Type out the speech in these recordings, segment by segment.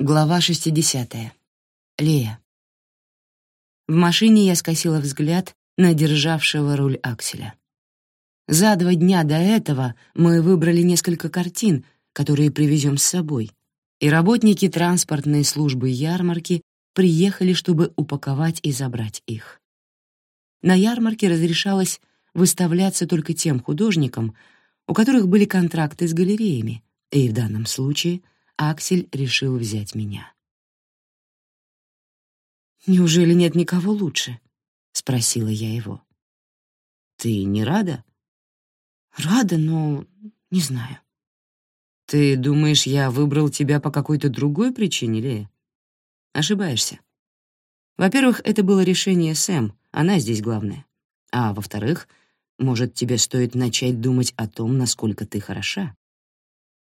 Глава 60. Лея. В машине я скосила взгляд на державшего руль Акселя. За два дня до этого мы выбрали несколько картин, которые привезем с собой, и работники транспортной службы ярмарки приехали, чтобы упаковать и забрать их. На ярмарке разрешалось выставляться только тем художникам, у которых были контракты с галереями, и в данном случае Аксель решил взять меня. «Неужели нет никого лучше?» — спросила я его. «Ты не рада?» «Рада, но не знаю». «Ты думаешь, я выбрал тебя по какой-то другой причине, Лея?» Ошибаешься. Во-первых, это было решение Сэм, она здесь главная. А во-вторых, может, тебе стоит начать думать о том, насколько ты хороша.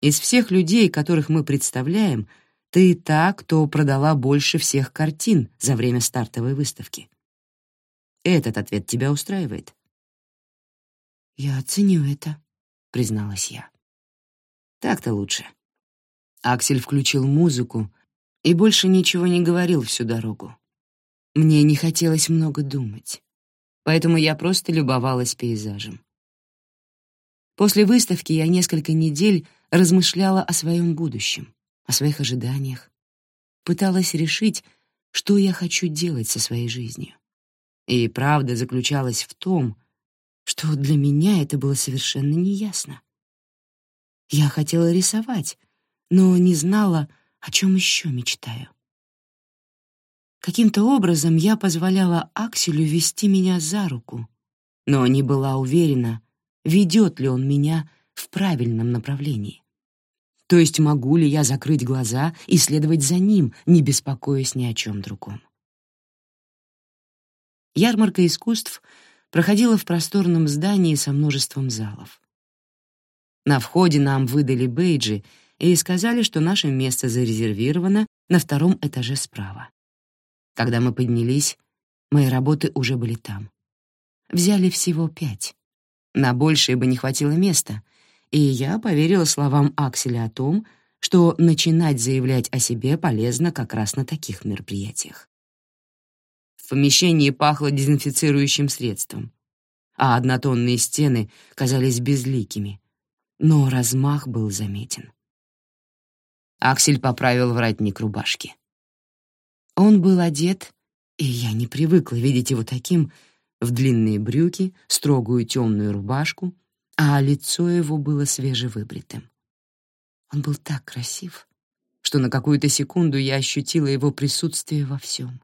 Из всех людей, которых мы представляем, ты та, кто продала больше всех картин за время стартовой выставки. Этот ответ тебя устраивает? «Я оценю это», — призналась я. «Так-то лучше». Аксель включил музыку и больше ничего не говорил всю дорогу. Мне не хотелось много думать, поэтому я просто любовалась пейзажем. После выставки я несколько недель размышляла о своем будущем, о своих ожиданиях, пыталась решить, что я хочу делать со своей жизнью. И правда заключалась в том, что для меня это было совершенно неясно. Я хотела рисовать, но не знала, о чем еще мечтаю. Каким-то образом я позволяла Акселю вести меня за руку, но не была уверена, ведет ли он меня в правильном направлении. То есть могу ли я закрыть глаза и следовать за ним, не беспокоясь ни о чем другом. Ярмарка искусств проходила в просторном здании со множеством залов. На входе нам выдали бейджи и сказали, что наше место зарезервировано на втором этаже справа. Когда мы поднялись, мои работы уже были там. Взяли всего пять. На большее бы не хватило места, и я поверила словам Акселя о том, что начинать заявлять о себе полезно как раз на таких мероприятиях. В помещении пахло дезинфицирующим средством, а однотонные стены казались безликими, но размах был заметен. Аксель поправил воротник рубашки. Он был одет, и я не привыкла видеть его таким, в длинные брюки, строгую темную рубашку, а лицо его было свежевыбритым. Он был так красив, что на какую-то секунду я ощутила его присутствие во всем.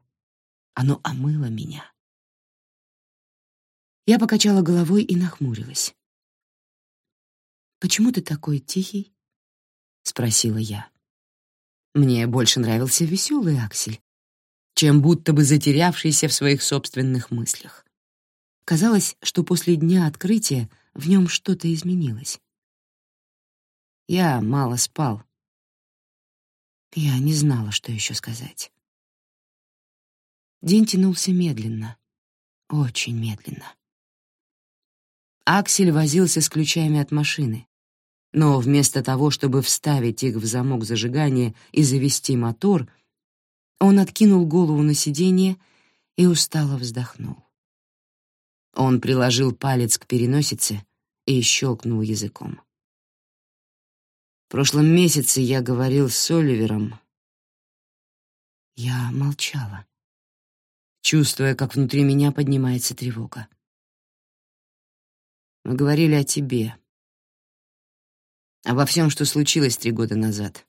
Оно омыло меня. Я покачала головой и нахмурилась. «Почему ты такой тихий?» — спросила я. Мне больше нравился веселый Аксель, чем будто бы затерявшийся в своих собственных мыслях. Казалось, что после дня открытия в нем что-то изменилось. Я мало спал. Я не знала, что еще сказать. День тянулся медленно, очень медленно. Аксель возился с ключами от машины, но вместо того, чтобы вставить их в замок зажигания и завести мотор, он откинул голову на сиденье и устало вздохнул. Он приложил палец к переносице и щелкнул языком. В прошлом месяце я говорил с Оливером. Я молчала, чувствуя, как внутри меня поднимается тревога. Мы говорили о тебе, обо всем, что случилось три года назад,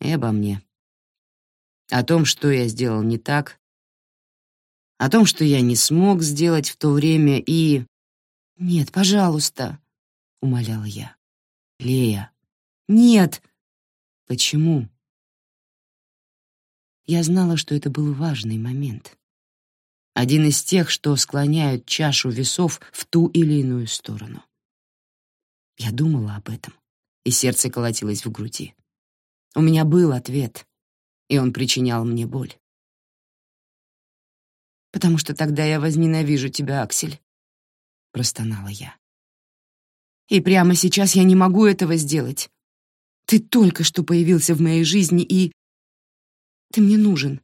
и обо мне, о том, что я сделал не так, о том, что я не смог сделать в то время и... «Нет, пожалуйста», — умоляла я. «Лея». «Нет». «Почему?» Я знала, что это был важный момент. Один из тех, что склоняют чашу весов в ту или иную сторону. Я думала об этом, и сердце колотилось в груди. У меня был ответ, и он причинял мне боль потому что тогда я возненавижу тебя, Аксель», — простонала я. «И прямо сейчас я не могу этого сделать. Ты только что появился в моей жизни, и... Ты мне нужен.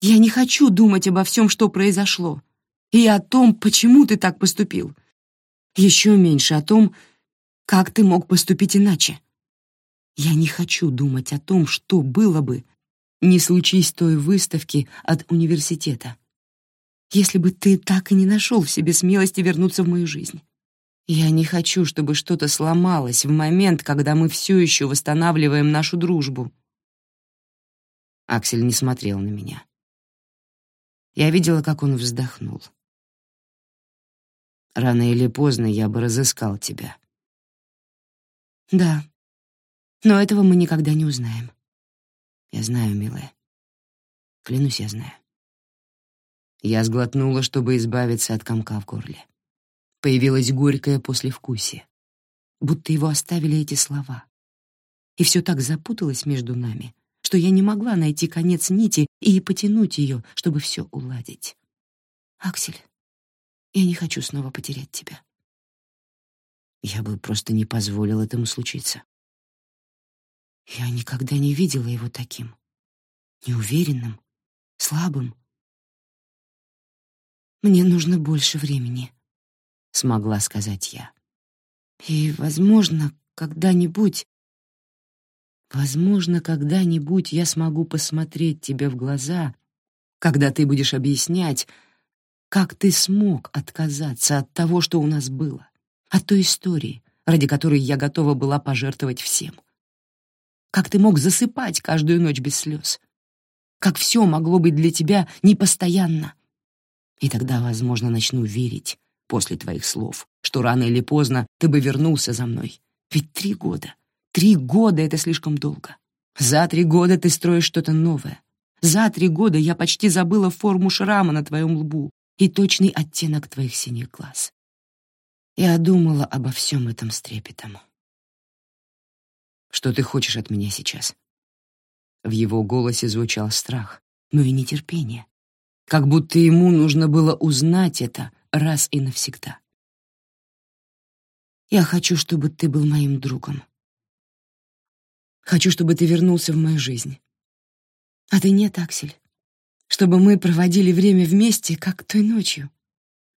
Я не хочу думать обо всем, что произошло, и о том, почему ты так поступил. Еще меньше о том, как ты мог поступить иначе. Я не хочу думать о том, что было бы, не случись той выставки от университета. Если бы ты так и не нашел в себе смелости вернуться в мою жизнь. Я не хочу, чтобы что-то сломалось в момент, когда мы все еще восстанавливаем нашу дружбу. Аксель не смотрел на меня. Я видела, как он вздохнул. Рано или поздно я бы разыскал тебя. Да, но этого мы никогда не узнаем. Я знаю, милая. Клянусь, я знаю. Я сглотнула, чтобы избавиться от комка в горле. Появилось горькое послевкусие, будто его оставили эти слова. И все так запуталось между нами, что я не могла найти конец нити и потянуть ее, чтобы все уладить. «Аксель, я не хочу снова потерять тебя». Я бы просто не позволил этому случиться. Я никогда не видела его таким. Неуверенным, слабым. «Мне нужно больше времени», — смогла сказать я. «И, возможно, когда-нибудь Возможно, когда-нибудь я смогу посмотреть тебе в глаза, когда ты будешь объяснять, как ты смог отказаться от того, что у нас было, от той истории, ради которой я готова была пожертвовать всем. Как ты мог засыпать каждую ночь без слез? Как все могло быть для тебя непостоянно? И тогда, возможно, начну верить после твоих слов, что рано или поздно ты бы вернулся за мной. Ведь три года Три года — это слишком долго. За три года ты строишь что-то новое. За три года я почти забыла форму шрама на твоем лбу и точный оттенок твоих синих глаз. Я думала обо всем этом с трепетом. «Что ты хочешь от меня сейчас?» В его голосе звучал страх, но и нетерпение. Как будто ему нужно было узнать это раз и навсегда. «Я хочу, чтобы ты был моим другом», Хочу, чтобы ты вернулся в мою жизнь. А ты нет, Аксель. Чтобы мы проводили время вместе, как той ночью.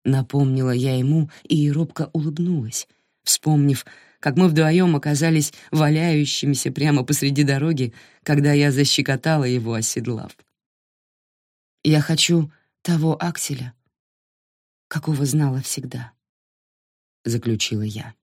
Напомнила я ему и робко улыбнулась, вспомнив, как мы вдвоем оказались валяющимися прямо посреди дороги, когда я защекотала его, оседлав. Я хочу того Акселя, какого знала всегда, — заключила я.